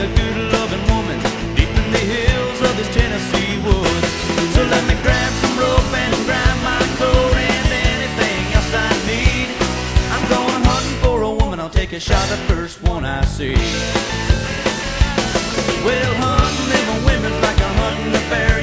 a good loving woman deep in the hills of this Tennessee woods. So let me grab some rope and grind my clover and anything else I need. I'm going hunting for a woman, I'll take a shot at first one I see. Well, hunting them women's like a hunting a.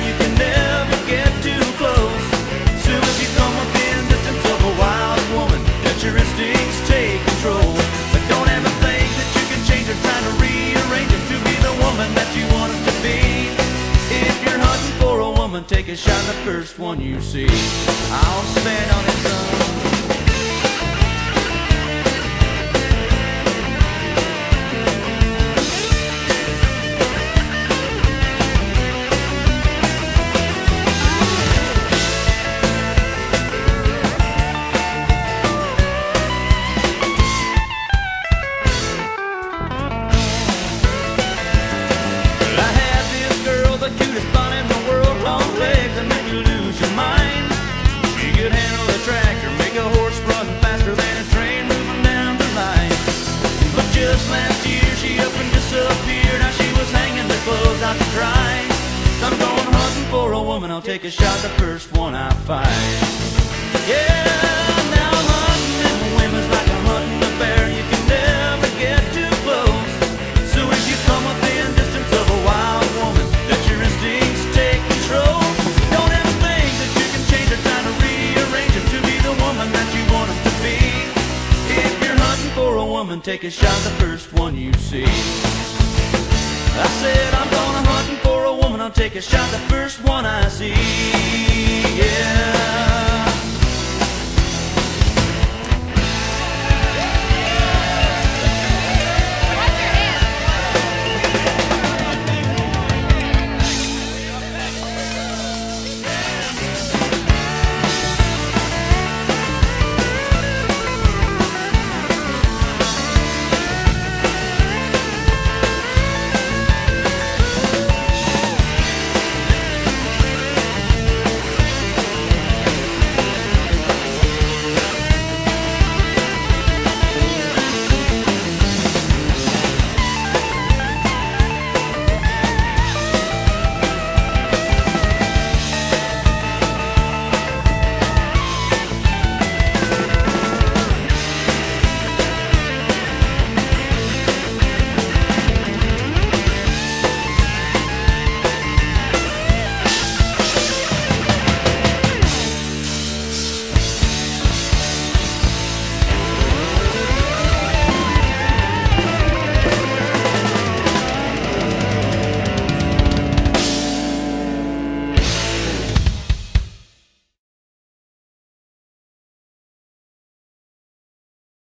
take a shot the first one you see. I'll spend on it, son. Woman. I'll take a shot the first one I find. Yeah, now hunting women's like hunting a bear. You can never get too close. So if you come within distance of a wild woman, let your instincts take control. Don't ever think that you can change trying to rearrange to be the woman that you want to be. If you're hunting for a woman, take a shot the first one you see. I said take a shot the first one I see. Yeah.